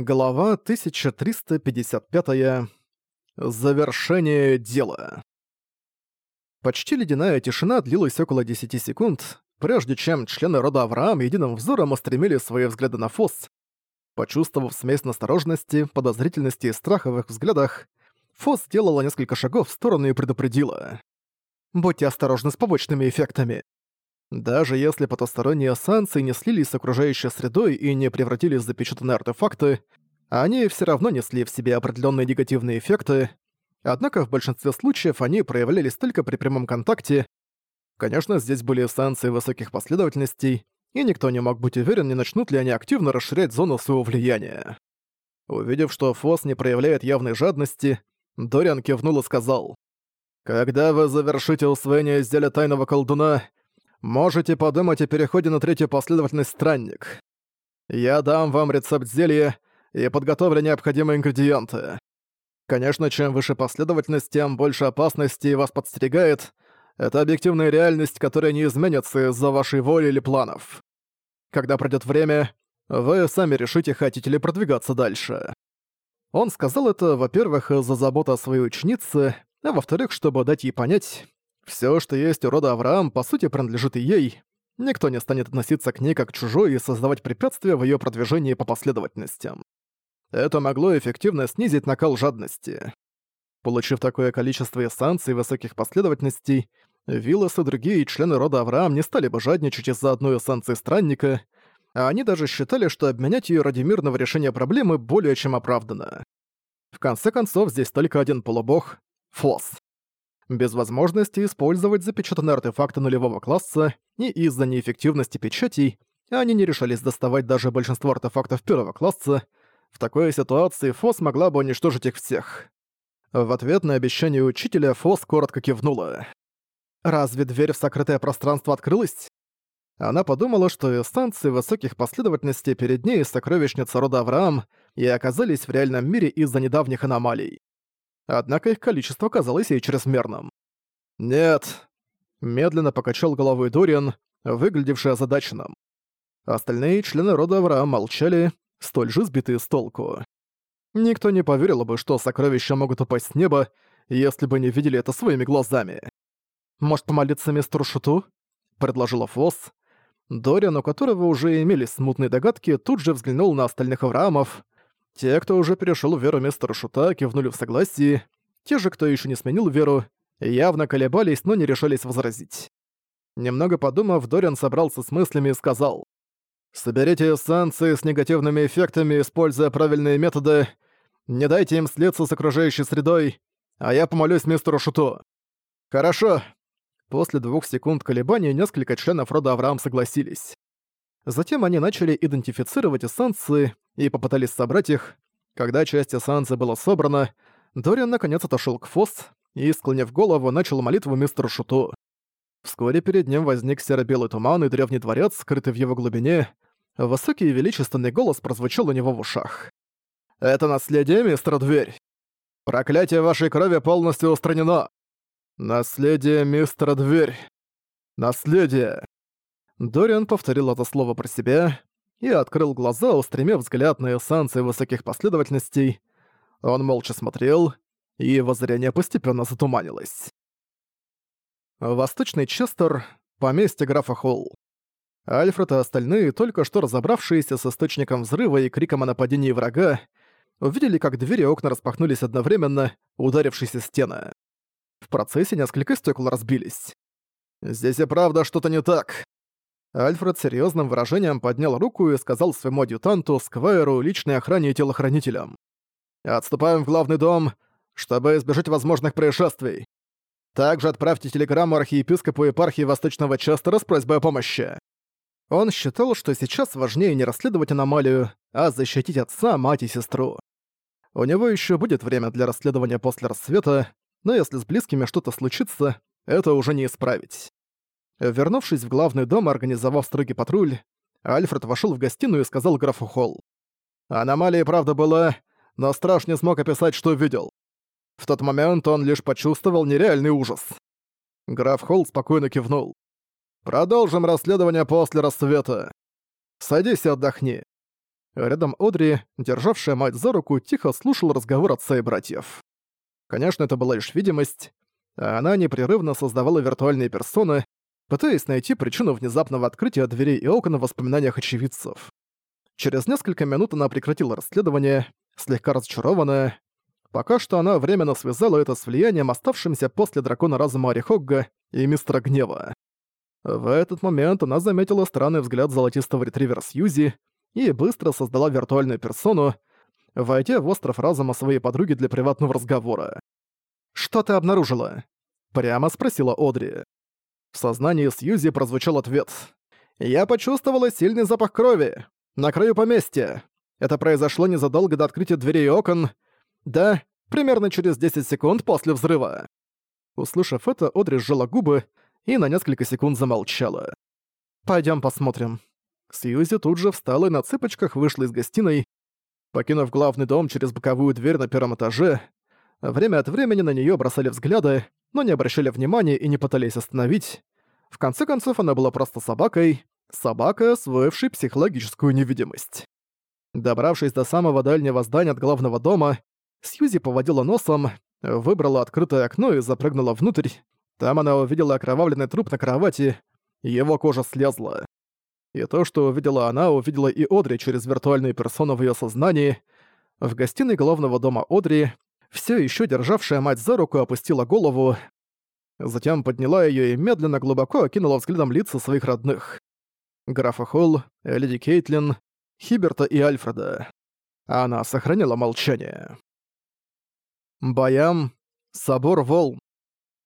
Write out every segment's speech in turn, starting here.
Глава 1355. Завершение дела. Почти ледяная тишина длилась около 10 секунд, прежде чем члены рода Авраам единым взором устремили свои взгляды на Фосс. Почувствовав смесь настороженности, подозрительности и страха в их взглядах, Фосс сделала несколько шагов в сторону и предупредила. «Будьте осторожны с побочными эффектами. Даже если потусторонние санкции не слились с окружающей средой и не превратились в запечатанные артефакты, они все равно несли в себе определенные негативные эффекты, однако в большинстве случаев они проявлялись только при прямом контакте. Конечно, здесь были санкции высоких последовательностей, и никто не мог быть уверен, не начнут ли они активно расширять зону своего влияния. Увидев, что Фос не проявляет явной жадности, Дориан кивнул и сказал, «Когда вы завершите усвоение изделия тайного колдуна, можете подумать о переходе на третью последовательность странник. Я дам вам рецепт зелья и подготовлю необходимые ингредиенты. Конечно, чем выше последовательность, тем больше опасностей вас подстерегает. Это объективная реальность, которая не изменится из-за вашей воли или планов. Когда пройдет время, вы сами решите, хотите ли продвигаться дальше. Он сказал это, во-первых, из-за заботы о своей ученице, а во-вторых, чтобы дать ей понять, все, что есть у рода Авраам, по сути, принадлежит и ей. Никто не станет относиться к ней как к чужой и создавать препятствия в ее продвижении по последовательностям. Это могло эффективно снизить накал жадности. Получив такое количество эссанций высоких последовательностей, Виллас и другие члены рода Авраам не стали бы жадничать из-за одной эссанции странника, а они даже считали, что обменять ее ради мирного решения проблемы более чем оправдано. В конце концов, здесь только один полубог — Флосс без возможности использовать запечатанные артефакты нулевого класса, и из-за неэффективности печатей они не решались доставать даже большинство артефактов первого класса. В такой ситуации Фос могла бы уничтожить их всех. В ответ на обещание учителя Фос коротко кивнула. «Разве дверь в сокрытое пространство открылась?» Она подумала, что эссенции высоких последовательностей перед ней сокровищница рода Авраам и оказались в реальном мире из-за недавних аномалий. Однако их количество казалось ей чрезмерным. «Нет», — медленно покачал головой Дориан, выглядевший озадаченным. Остальные члены рода Авраам молчали, столь же сбитые с толку. Никто не поверил бы, что сокровища могут упасть с неба, если бы не видели это своими глазами. «Может, помолиться мистеру Шуту?» — предложила Фосс. Дориан, у которого уже имелись смутные догадки, тут же взглянул на остальных Авраамов. Те, кто уже перешел в веру мистера Шута, кивнули в согласии. Те же, кто еще не сменил веру, явно колебались, но не решались возразить. Немного подумав, Дориан собрался с мыслями и сказал. «Соберите эссенции с негативными эффектами, используя правильные методы. Не дайте им слиться с окружающей средой, а я помолюсь мистеру Шуту». «Хорошо». После двух секунд колебаний несколько членов рода Авраам согласились. Затем они начали идентифицировать эссенции и попытались собрать их. Когда часть эссенции была собрана, Дориан наконец отошел к Фосс и, склонив голову, начал молитву мистеру Шуту. Вскоре перед ним возник серо-белый туман и древний дворец, скрытый в его глубине. Высокий и величественный голос прозвучал у него в ушах. «Это наследие, мистер Дверь. Проклятие вашей крови полностью устранено. Наследие мистера Дверь. Наследие. Дориан повторил это слово про себя и открыл глаза, устремив взгляд на эссенции высоких последовательностей. Он молча смотрел, и его зрение постепенно затуманилось. Восточный Честер, поместье графа Холл. Альфред и остальные, только что разобравшиеся с источником взрыва и криком о нападении врага, увидели, как двери и окна распахнулись одновременно, ударившись о стены. В процессе несколько стекол разбились. «Здесь и правда что-то не так», Альфред серьезным выражением поднял руку и сказал своему адъютанту, Сквайру, личной охране и телохранителям. «Отступаем в главный дом, чтобы избежать возможных происшествий. Также отправьте телеграмму архиепископу епархии Восточного Честера с просьбой о помощи». Он считал, что сейчас важнее не расследовать аномалию, а защитить отца, мать и сестру. У него еще будет время для расследования после рассвета, но если с близкими что-то случится, это уже не исправить. Вернувшись в главный дом, организовав строгий патруль, Альфред вошел в гостиную и сказал графу Холл. Аномалия правда была, но страж не смог описать, что видел. В тот момент он лишь почувствовал нереальный ужас. Граф Холл спокойно кивнул. «Продолжим расследование после рассвета. Садись и отдохни. Рядом Одри, державшая мать за руку, тихо слушал разговор отца и братьев. Конечно, это была лишь видимость, а она непрерывно создавала виртуальные персоны, пытаясь найти причину внезапного открытия дверей и окон в воспоминаниях очевидцев. Через несколько минут она прекратила расследование, слегка разочарованная. Пока что она временно связала это с влиянием, оставшимся после дракона разума Арихогга и Мистера Гнева. В этот момент она заметила странный взгляд золотистого ретривера Сьюзи и быстро создала виртуальную персону, войдя в остров разума своей подруги для приватного разговора. «Что ты обнаружила?» — прямо спросила Одри. В сознании Сьюзи прозвучал ответ. «Я почувствовала сильный запах крови. На краю поместья. Это произошло незадолго до открытия дверей и окон. Да, примерно через 10 секунд после взрыва». Услышав это, Одри сжала губы и на несколько секунд замолчала. Пойдем посмотрим». Сьюзи тут же встала и на цыпочках вышла из гостиной, покинув главный дом через боковую дверь на первом этаже. Время от времени на нее бросали взгляды, но не обращали внимания и не пытались остановить. В конце концов, она была просто собакой, собака, освоившей психологическую невидимость. Добравшись до самого дальнего здания от главного дома, Сьюзи поводила носом, выбрала открытое окно и запрыгнула внутрь. Там она увидела окровавленный труп на кровати, его кожа слезла. И то, что увидела она, увидела и Одри через виртуальную персону в её сознании. В гостиной главного дома Одри, всё ещё державшая мать за руку, опустила голову, затем подняла её и медленно глубоко окинула взглядом лица своих родных. Графа Холл, леди Кейтлин, Хиберта и Альфреда. Она сохранила молчание. Баям, собор волн.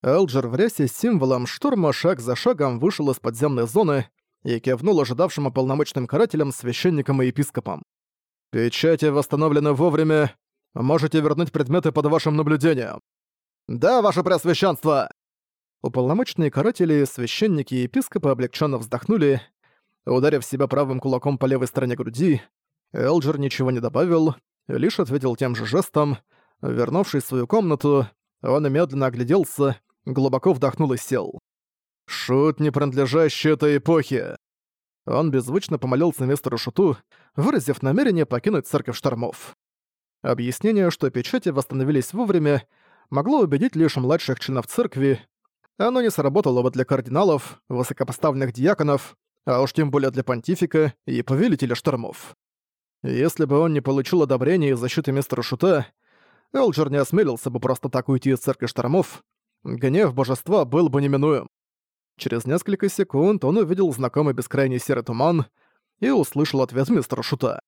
Элджер в рясе с символом шторма шаг за шагом вышел из подземной зоны и кивнул ожидавшим ополномоченным карателям, священникам и епископам. «Печати восстановлены вовремя. Можете вернуть предметы под вашим наблюдением». «Да, ваше преосвященство!» Уполномоченные каратели, священники и епископы облегченно вздохнули, ударив себя правым кулаком по левой стороне груди. Элджер ничего не добавил, лишь ответил тем же жестом. Вернувшись в свою комнату, он медленно огляделся глубоко вдохнул и сел. «Шут, не принадлежащий этой эпохе!» Он беззвучно помолился мистеру Шуту, выразив намерение покинуть церковь штормов. Объяснение, что печати восстановились вовремя, могло убедить лишь младших членов церкви. Оно не сработало бы для кардиналов, высокопоставленных диаконов, а уж тем более для понтифика и повелителя штормов. Если бы он не получил одобрения и защиты мистера Шута, Элджер не осмелился бы просто так уйти из церкви штормов, гнев божества был бы неминуем. Через несколько секунд он увидел знакомый бескрайний серый туман и услышал ответ мистера Шута.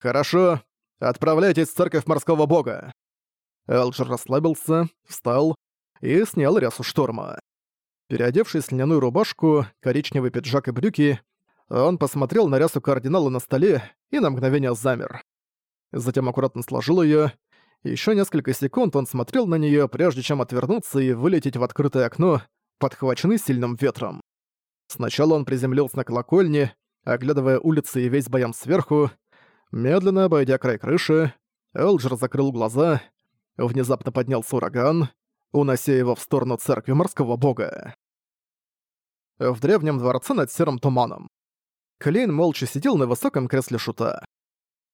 «Хорошо, отправляйтесь в церковь морского бога». Элджер расслабился, встал и снял рясу шторма. Переодевшись в льняную рубашку, коричневый пиджак и брюки, он посмотрел на рясу кардинала на столе и на мгновение замер. Затем аккуратно сложил ее еще несколько секунд он смотрел на нее, прежде чем отвернуться и вылететь в открытое окно, подхваченный сильным ветром. Сначала он приземлился на колокольне, оглядывая улицы и весь боям сверху. Медленно обойдя край крыши, Элджер закрыл глаза. Внезапно поднялся ураган, унося его в сторону церкви морского бога. В древнем дворце над серым туманом. Клейн молча сидел на высоком кресле шута.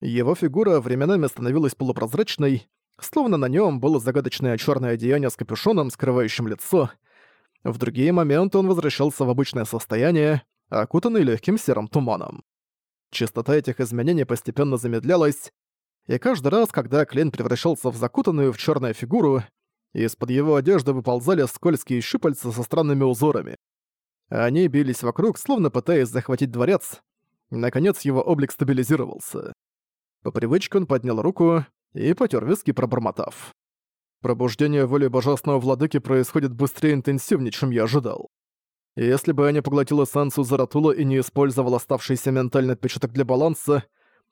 Его фигура временами становилась полупрозрачной, словно на нем было загадочное черное одеяние с капюшоном, скрывающим лицо. В другие моменты он возвращался в обычное состояние, окутанный легким серым туманом. Частота этих изменений постепенно замедлялась, и каждый раз, когда Клейн превращался в закутанную в черную фигуру, из-под его одежды выползали скользкие щупальца со странными узорами. Они бились вокруг, словно пытаясь захватить дворец. Наконец его облик стабилизировался. По привычке он поднял руку, и потер виски, пробормотав. Пробуждение воли божественного владыки происходит быстрее и интенсивнее, чем я ожидал. Если бы я не поглотил эссенцию Заратула и не использовал оставшийся ментальный отпечаток для баланса,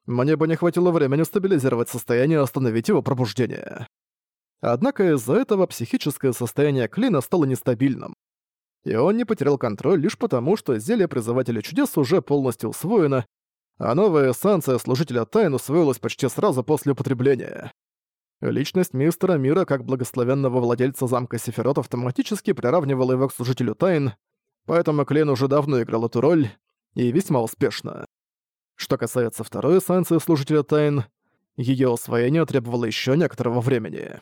мне бы не хватило времени стабилизировать состояние и остановить его пробуждение. Однако из-за этого психическое состояние Клина стало нестабильным. И он не потерял контроль лишь потому, что зелье Призывателя Чудес уже полностью усвоено а новая эссенция Служителя Тайн усвоилась почти сразу после употребления. Личность мистера Мира как благословенного владельца замка Сефирот автоматически приравнивала его к Служителю Тайн, поэтому Клейн уже давно играл эту роль, и весьма успешно. Что касается второй эссенции Служителя Тайн, ее усвоение требовало еще некоторого времени.